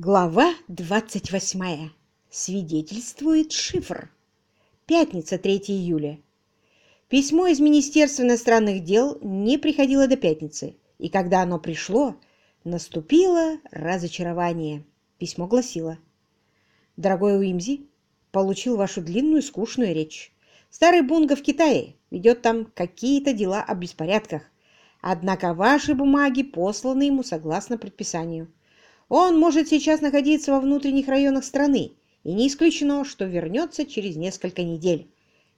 Глава 28. Свидетельствует шифр. Пятница, 3 июля. Письмо из Министерства иностранных дел не приходило до пятницы, и когда оно пришло, наступило разочарование. Письмо гласило. «Дорогой Уимзи, получил вашу длинную скучную речь. Старый Бунга в Китае ведет там какие-то дела о беспорядках, однако ваши бумаги посланы ему согласно предписанию». Он может сейчас находиться во внутренних районах страны, и не исключено, что вернется через несколько недель.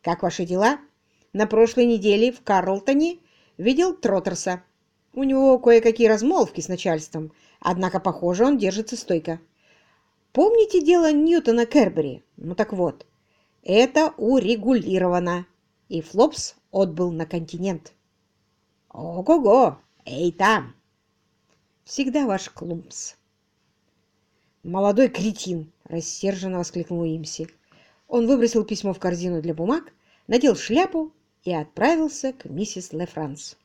Как ваши дела? На прошлой неделе в Карлтоне видел Троттерса. У него кое-какие размолвки с начальством, однако, похоже, он держится стойко. Помните дело Ньютона Кербери? Ну так вот, это урегулировано, и Флопс отбыл на континент. Ого-го! Эй, там! Всегда ваш Клумпс. «Молодой кретин!» — рассерженно воскликнул Имси. Он выбросил письмо в корзину для бумаг, надел шляпу и отправился к миссис Лефранс.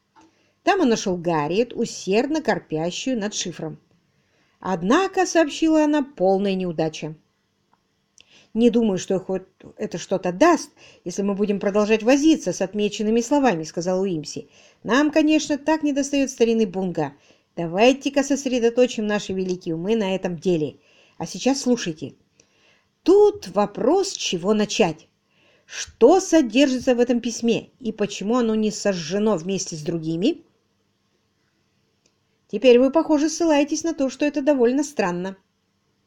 Там он нашел Гарриет, усердно корпящую над шифром. Однако, сообщила она, полная неудача. «Не думаю, что хоть это что-то даст, если мы будем продолжать возиться с отмеченными словами», — сказал Уимси. «Нам, конечно, так недостает старины Бунга. Давайте-ка сосредоточим наши великие умы на этом деле. А сейчас слушайте. Тут вопрос, чего начать. Что содержится в этом письме и почему оно не сожжено вместе с другими? Теперь вы, похоже, ссылаетесь на то, что это довольно странно.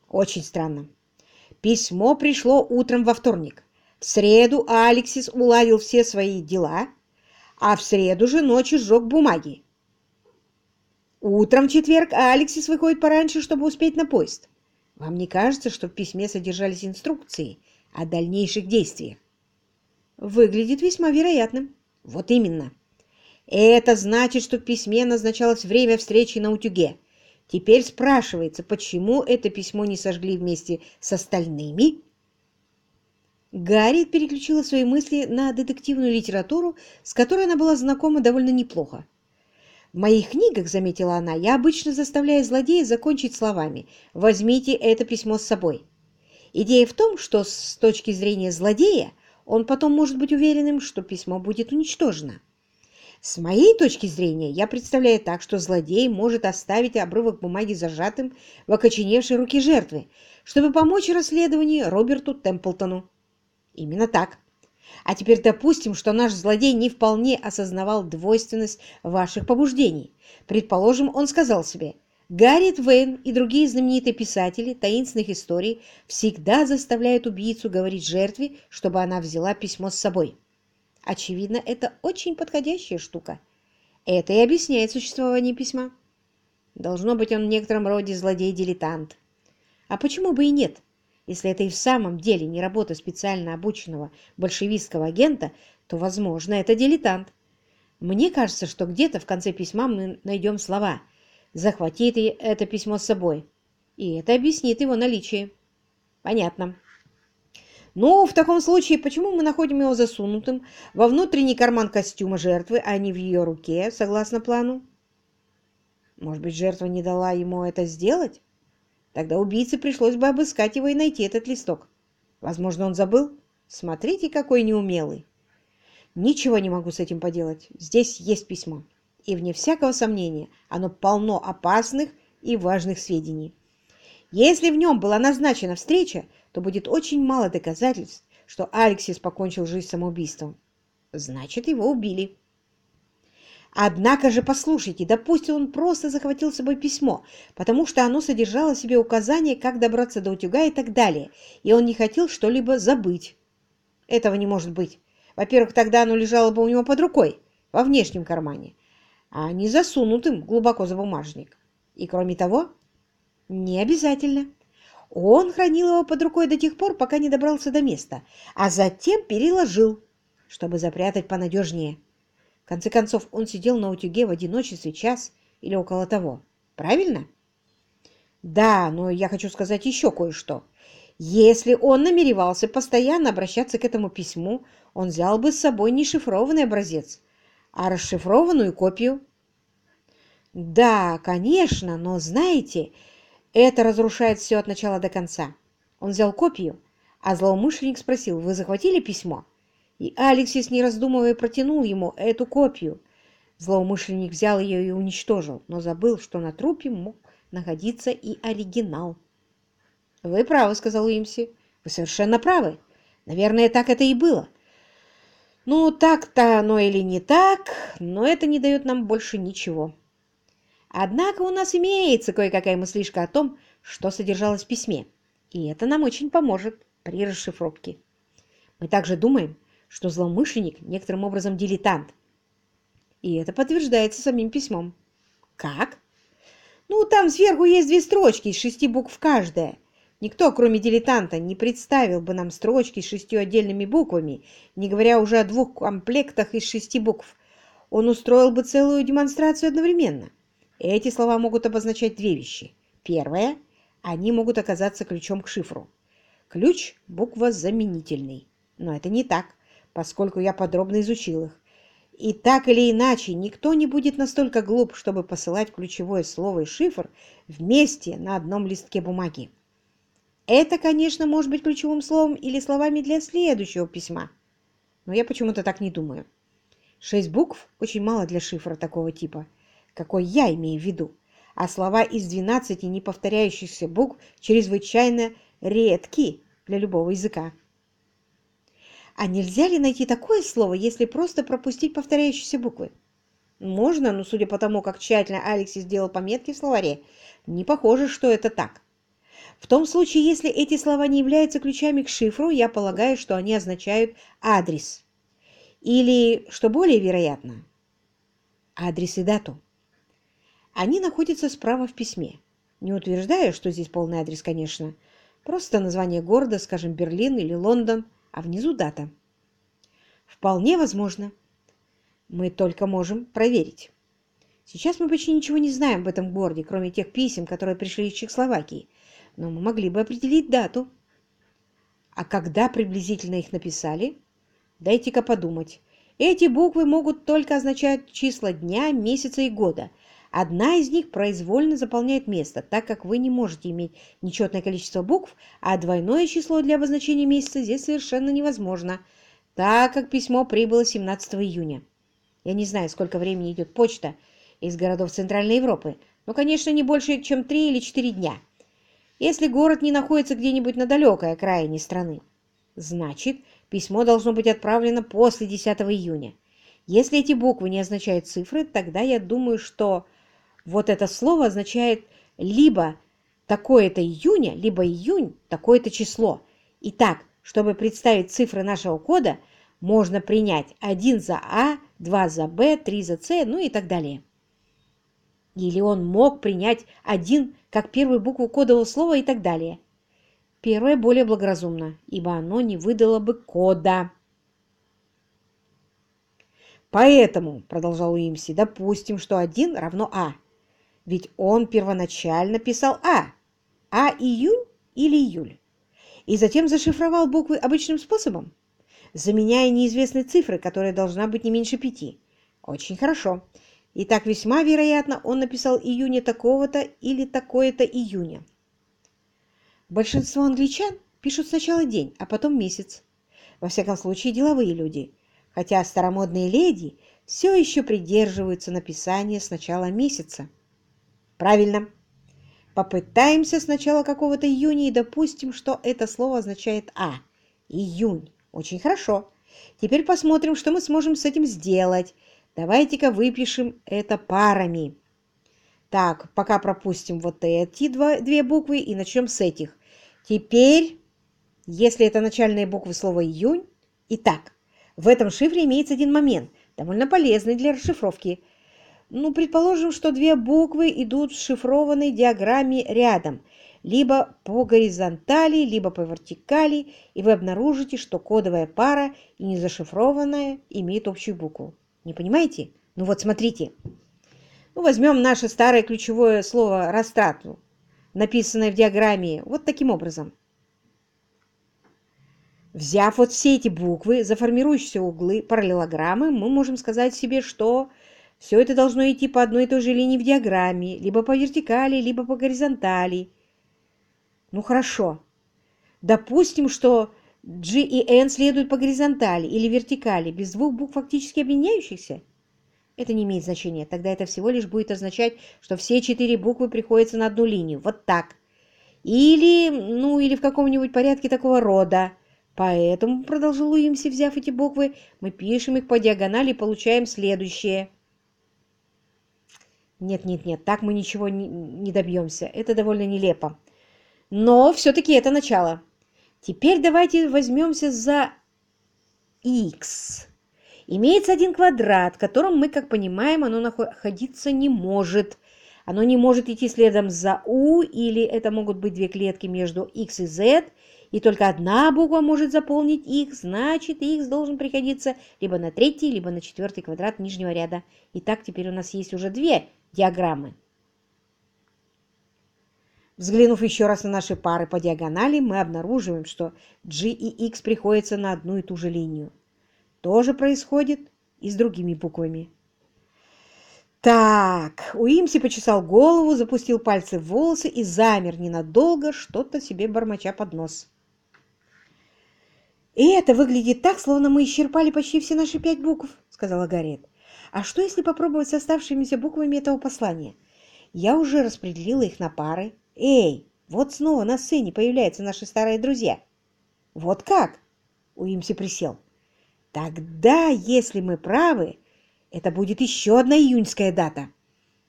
Очень странно. Письмо пришло утром во вторник. В среду Алексис уладил все свои дела, а в среду же ночью сжег бумаги. Утром в четверг Алексис выходит пораньше, чтобы успеть на поезд. Вам не кажется, что в письме содержались инструкции о дальнейших действиях? Выглядит весьма вероятным. Вот именно. Это значит, что в письме назначалось время встречи на утюге. Теперь спрашивается, почему это письмо не сожгли вместе с остальными? Гарри переключила свои мысли на детективную литературу, с которой она была знакома довольно неплохо. В моих книгах, заметила она, я обычно заставляю злодея закончить словами «возьмите это письмо с собой». Идея в том, что с точки зрения злодея он потом может быть уверенным, что письмо будет уничтожено. С моей точки зрения, я представляю так, что злодей может оставить обрывок бумаги зажатым в окоченевшей руке жертвы, чтобы помочь расследованию Роберту Темплтону. Именно так. А теперь допустим, что наш злодей не вполне осознавал двойственность ваших побуждений. Предположим, он сказал себе, Гарриет Вейн и другие знаменитые писатели таинственных историй всегда заставляют убийцу говорить жертве, чтобы она взяла письмо с собой. Очевидно, это очень подходящая штука. Это и объясняет существование письма. Должно быть, он в некотором роде злодей-дилетант. А почему бы и нет? Если это и в самом деле не работа специально обученного большевистского агента, то, возможно, это дилетант. Мне кажется, что где-то в конце письма мы найдем слова «захватите это письмо с собой», и это объяснит его наличие. Понятно. Ну, в таком случае, почему мы находим его засунутым во внутренний карман костюма жертвы, а не в ее руке, согласно плану? Может быть, жертва не дала ему это сделать? Тогда убийце пришлось бы обыскать его и найти этот листок. Возможно, он забыл? Смотрите, какой неумелый. Ничего не могу с этим поделать. Здесь есть письмо. И, вне всякого сомнения, оно полно опасных и важных сведений. Если в нем была назначена встреча, то будет очень мало доказательств, что Алексис покончил жизнь самоубийством. Значит, его убили. Однако же, послушайте, допустим, он просто захватил с собой письмо, потому что оно содержало в себе указания, как добраться до утюга и так далее, и он не хотел что-либо забыть. Этого не может быть. Во-первых, тогда оно лежало бы у него под рукой, во внешнем кармане, а не засунутым глубоко за бумажник. И кроме того, не обязательно. Он хранил его под рукой до тех пор, пока не добрался до места, а затем переложил, чтобы запрятать понадежнее. В конце концов, он сидел на утюге в одиночестве час или около того. Правильно? Да, но я хочу сказать еще кое-что. Если он намеревался постоянно обращаться к этому письму, он взял бы с собой не шифрованный образец, а расшифрованную копию. Да, конечно, но знаете, Это разрушает все от начала до конца. Он взял копию, а злоумышленник спросил, вы захватили письмо? И Алексис, не раздумывая, протянул ему эту копию. Злоумышленник взял ее и уничтожил, но забыл, что на трупе мог находиться и оригинал. «Вы правы», — сказал Уимси. «Вы совершенно правы. Наверное, так это и было. Ну, так-то оно или не так, но это не дает нам больше ничего. Однако у нас имеется кое-какая мыслишка о том, что содержалось в письме, и это нам очень поможет при расшифровке. Мы также думаем, что злоумышленник некоторым образом дилетант, и это подтверждается самим письмом. Как? Ну, там сверху есть две строчки из шести букв каждая. Никто, кроме дилетанта, не представил бы нам строчки с шестью отдельными буквами, не говоря уже о двух комплектах из шести букв. Он устроил бы целую демонстрацию одновременно. Эти слова могут обозначать две вещи. Первое – они могут оказаться ключом к шифру. Ключ – буква заменительный. Но это не так, поскольку я подробно изучил их. И так или иначе, никто не будет настолько глуп, чтобы посылать ключевое слово и шифр вместе на одном листке бумаги. Это, конечно, может быть ключевым словом или словами для следующего письма. Но я почему-то так не думаю. Шесть букв очень мало для шифра такого типа – какой я имею в виду, а слова из 12 неповторяющихся букв чрезвычайно редки для любого языка. А нельзя ли найти такое слово, если просто пропустить повторяющиеся буквы? Можно, но судя по тому, как тщательно Алексис сделал пометки в словаре, не похоже, что это так. В том случае, если эти слова не являются ключами к шифру, я полагаю, что они означают адрес. Или, что более вероятно, адрес и дату. Они находятся справа в письме. Не утверждаю, что здесь полный адрес, конечно. Просто название города, скажем, Берлин или Лондон, а внизу дата. Вполне возможно. Мы только можем проверить. Сейчас мы почти ничего не знаем об этом городе, кроме тех писем, которые пришли из Чехословакии. Но мы могли бы определить дату. А когда приблизительно их написали? Дайте-ка подумать. Эти буквы могут только означать числа дня, месяца и года, Одна из них произвольно заполняет место, так как вы не можете иметь нечетное количество букв, а двойное число для обозначения месяца здесь совершенно невозможно, так как письмо прибыло 17 июня. Я не знаю, сколько времени идет почта из городов Центральной Европы, но, конечно, не больше, чем 3 или 4 дня, если город не находится где-нибудь на далекой окраине страны. Значит, письмо должно быть отправлено после 10 июня. Если эти буквы не означают цифры, тогда я думаю, что вот это слово означает либо такое-то июня, либо июнь, такое-то число. Итак, чтобы представить цифры нашего кода, можно принять 1 за А, 2 за Б, 3 за С, ну и так далее. Или он мог принять 1 как первую букву кодового слова и так далее. Первое более благоразумно, ибо оно не выдало бы кода. Поэтому, продолжал Уимси, допустим, что 1 равно А. Ведь он первоначально писал А. А июнь или июль. И затем зашифровал буквы обычным способом, заменяя неизвестные цифры, которая должна быть не меньше пяти. Очень хорошо. И так весьма вероятно, он написал июня такого-то или такое-то июня. Большинство англичан пишут сначала день, а потом месяц. Во всяком случае, деловые люди. Хотя старомодные леди все еще придерживаются написания сначала месяца. Правильно. Попытаемся с начала какого-то июня и допустим, что это слово означает «а». Июнь. Очень хорошо. Теперь посмотрим, что мы сможем с этим сделать. Давайте-ка выпишем это парами. Так, пока пропустим вот эти два, две буквы и начнем с этих. Теперь, если это начальные буквы слова «июнь», итак, в этом шифре имеется один момент, довольно полезный для расшифровки – ну, предположим, что две буквы идут в шифрованной диаграмме рядом, либо по горизонтали, либо по вертикали, и вы обнаружите, что кодовая пара и незашифрованная имеют общую букву. Не понимаете? Ну вот смотрите. Ну, возьмем наше старое ключевое слово «растрату», написанное в диаграмме вот таким образом. Взяв вот все эти буквы за формирующиеся углы параллелограммы, мы можем сказать себе, что все это должно идти по одной и той же линии в диаграмме, либо по вертикали, либо по горизонтали, Ну хорошо. Допустим, что G и N следуют по горизонтали или вертикали, без двух букв фактически объединяющихся? Это не имеет значения. Тогда это всего лишь будет означать, что все четыре буквы приходятся на одну линию. Вот так. Или, ну, или в каком-нибудь порядке такого рода. Поэтому, продолжил Уимси, взяв эти буквы, мы пишем их по диагонали и получаем следующее. Нет, нет, нет, так мы ничего не, добьемся. Это довольно нелепо. Но все-таки это начало. Теперь давайте возьмемся за x. Имеется один квадрат, в котором мы, как понимаем, оно находиться не может. Оно не может идти следом за u, или это могут быть две клетки между x и z, и только одна буква может заполнить их, значит, их должен приходиться либо на третий, либо на четвертый квадрат нижнего ряда. Итак, теперь у нас есть уже две диаграммы. Взглянув еще раз на наши пары по диагонали, мы обнаруживаем, что G и X приходятся на одну и ту же линию. То же происходит и с другими буквами. Так, Уимси почесал голову, запустил пальцы в волосы и замер ненадолго, что-то себе бормоча под нос. «И это выглядит так, словно мы исчерпали почти все наши пять букв», — сказала Гарриет. «А что, если попробовать с оставшимися буквами этого послания? Я уже распределила их на пары. Эй, вот снова на сцене появляются наши старые друзья». «Вот как?» — Уимси присел. «Тогда, если мы правы, это будет еще одна июньская дата.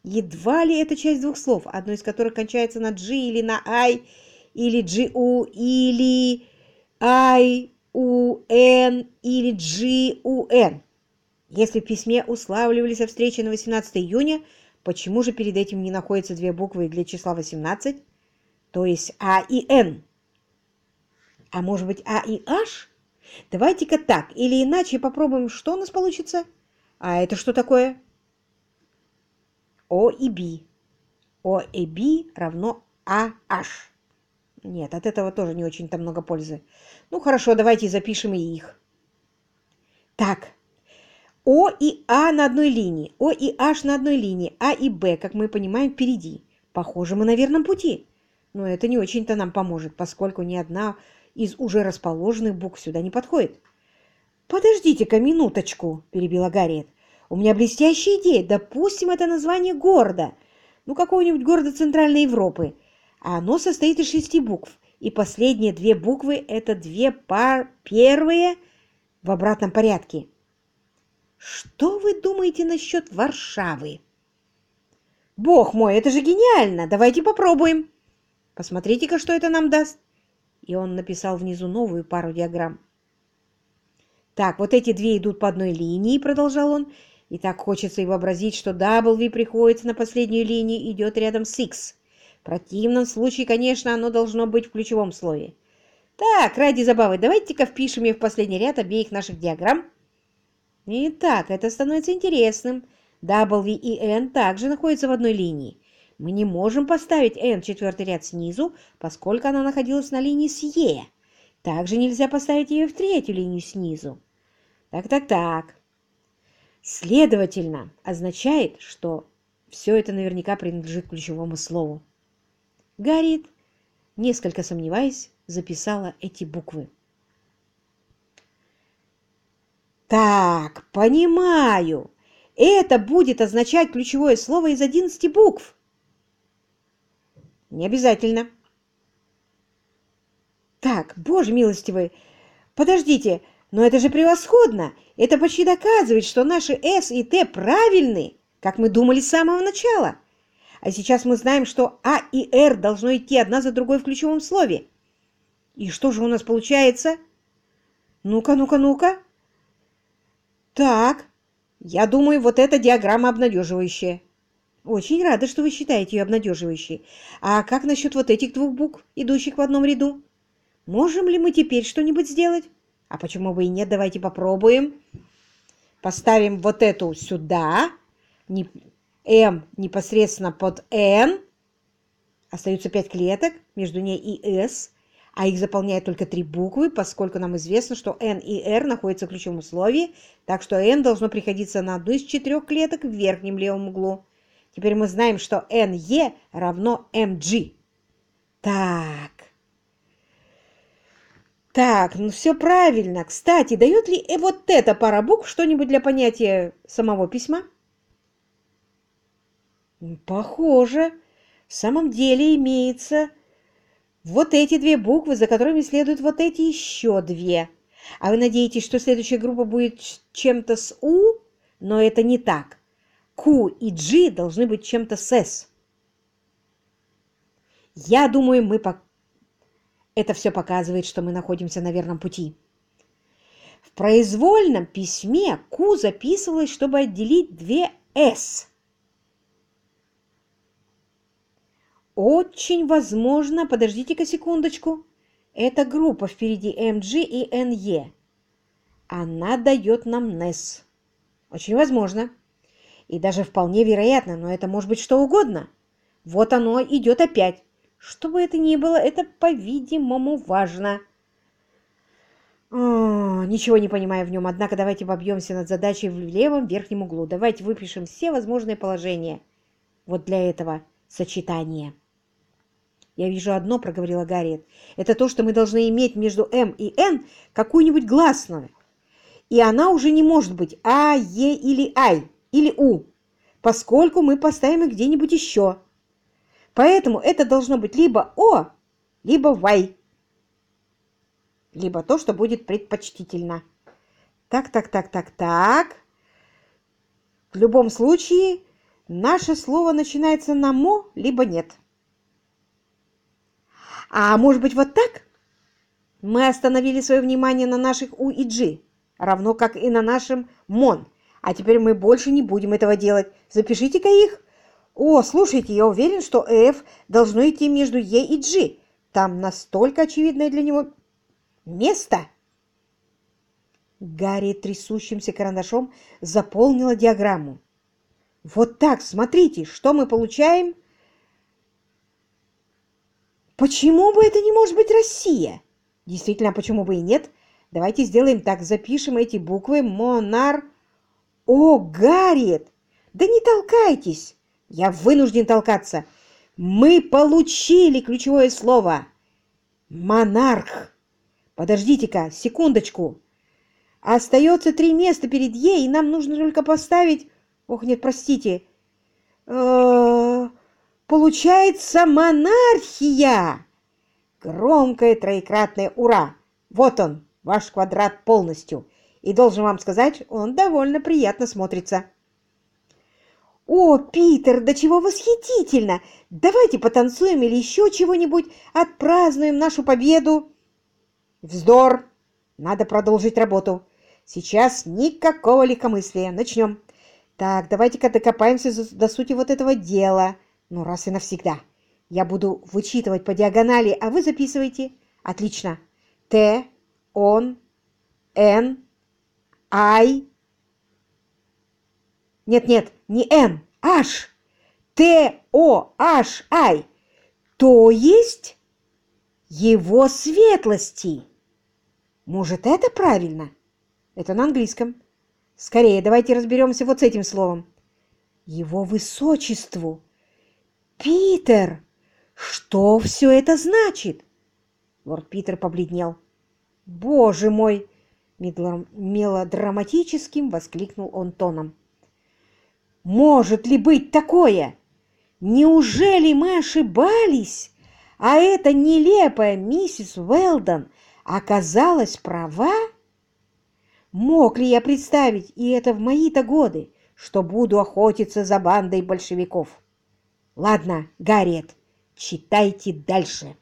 Едва ли это часть двух слов, одно из которых кончается на «g» или на «i», или «gu», или «i», UN или GUN. Если в письме уславливались о встрече на 18 июня, почему же перед этим не находятся две буквы для числа 18, то есть А и Н? А может быть А и H? Давайте-ка так, или иначе попробуем, что у нас получится. А это что такое? О и Б. О и Б равно АH. Нет, от этого тоже не очень-то много пользы. Ну, хорошо, давайте запишем и их. Так, О и А на одной линии, О и H на одной линии, А и Б, как мы понимаем, впереди. Похоже, мы на верном пути. Но это не очень-то нам поможет, поскольку ни одна из уже расположенных букв сюда не подходит. «Подождите-ка минуточку», – перебила Гарриет. «У меня блестящая идея. Допустим, это название города. Ну, какого-нибудь города Центральной Европы а оно состоит из шести букв, и последние две буквы – это две пар первые в обратном порядке. Что вы думаете насчет Варшавы? Бог мой, это же гениально! Давайте попробуем. Посмотрите-ка, что это нам даст. И он написал внизу новую пару диаграмм. Так, вот эти две идут по одной линии, продолжал он. И так хочется и вообразить, что W приходится на последнюю линию идет рядом с X. В противном случае, конечно, оно должно быть в ключевом слое. Так, ради забавы, давайте-ка впишем ее в последний ряд обеих наших диаграмм. Итак, это становится интересным. W и N также находятся в одной линии. Мы не можем поставить N четвертый ряд снизу, поскольку она находилась на линии с E. Также нельзя поставить ее в третью линию снизу. Так-так-так. Следовательно, означает, что все это наверняка принадлежит ключевому слову. Гарриет, несколько сомневаясь, записала эти буквы. Так, понимаю. Это будет означать ключевое слово из 11 букв. Не обязательно. Так, боже милостивый, подождите, но это же превосходно. Это почти доказывает, что наши «С» и «Т» правильны, как мы думали с самого начала. А сейчас мы знаем, что А и Р должно идти одна за другой в ключевом слове. И что же у нас получается? Ну-ка, ну-ка, ну-ка. Так, я думаю, вот эта диаграмма обнадеживающая. Очень рада, что вы считаете ее обнадеживающей. А как насчет вот этих двух букв, идущих в одном ряду? Можем ли мы теперь что-нибудь сделать? А почему бы и нет, давайте попробуем. Поставим вот эту сюда, М непосредственно под N, остаются пять клеток, между ней и S, а их заполняют только три буквы, поскольку нам известно, что N и R находятся в ключевом условии, так что N должно приходиться на одну из четырех клеток в верхнем левом углу. Теперь мы знаем, что NE равно MG. Так, Так, ну все правильно. Кстати, дает ли э, вот эта пара букв что-нибудь для понятия самого письма? Похоже. В самом деле имеется вот эти две буквы, за которыми следуют вот эти еще две. А вы надеетесь, что следующая группа будет чем-то с У? Но это не так. Q и G должны быть чем-то с S. Я думаю, мы по... это все показывает, что мы находимся на верном пути. В произвольном письме Q записывалось, чтобы отделить две S. Очень возможно, подождите-ка секундочку, это группа впереди MG и NE. Она дает нам NES. Очень возможно. И даже вполне вероятно, но это может быть что угодно. Вот оно идет опять. Что бы это ни было, это, по-видимому, важно. О, ничего не понимаю в нем, однако давайте побьемся над задачей в левом верхнем углу. Давайте выпишем все возможные положения вот для этого сочетания. «Я вижу одно», — проговорила Гарриет. «Это то, что мы должны иметь между «М» и «Н» какую-нибудь гласную. И она уже не может быть «А», «Е» или «Ай» или «У», поскольку мы поставим их где-нибудь еще. Поэтому это должно быть либо «О», либо «Вай», либо то, что будет предпочтительно. Так, так, так, так, так. В любом случае, наше слово начинается на «мо», либо «нет». А может быть вот так? Мы остановили свое внимание на наших У и G, равно как и на нашем МОН. А теперь мы больше не будем этого делать. Запишите-ка их. О, слушайте, я уверен, что F должно идти между Е и G. Там настолько очевидное для него место. Гарри трясущимся карандашом заполнила диаграмму. Вот так, смотрите, что мы получаем – Почему бы это не может быть Россия? Действительно, почему бы и нет? Давайте сделаем так. Запишем эти буквы. Монар... О, Гарриет! Да не толкайтесь! Я вынужден толкаться. Мы получили ключевое слово. Монарх. Подождите-ка, секундочку. Остается три места перед Е, и нам нужно только поставить... Ох, нет, простите. Э -э Получается монархия! Громкое троекратное «Ура!» Вот он, ваш квадрат полностью. И должен вам сказать, он довольно приятно смотрится. «О, Питер, да чего восхитительно! Давайте потанцуем или еще чего-нибудь, отпразднуем нашу победу!» «Вздор! Надо продолжить работу. Сейчас никакого легкомыслия. Начнем. Так, давайте-ка докопаемся до сути вот этого дела». Ну, раз и навсегда. Я буду вычитывать по диагонали, а вы записывайте. Отлично. Т, он, Н, Ай. Нет-нет, не Н, H. Т, О, H, Ай. То есть его светлости. Может, это правильно? Это на английском. Скорее, давайте разберемся вот с этим словом. Его высочеству. «Питер, что все это значит?» Лорд Питер побледнел. «Боже мой!» — мелодраматическим воскликнул он тоном. «Может ли быть такое? Неужели мы ошибались, а эта нелепая миссис Уэлдон оказалась права? Мог ли я представить, и это в мои-то годы, что буду охотиться за бандой большевиков?» Ладно, Гарриет, читайте дальше.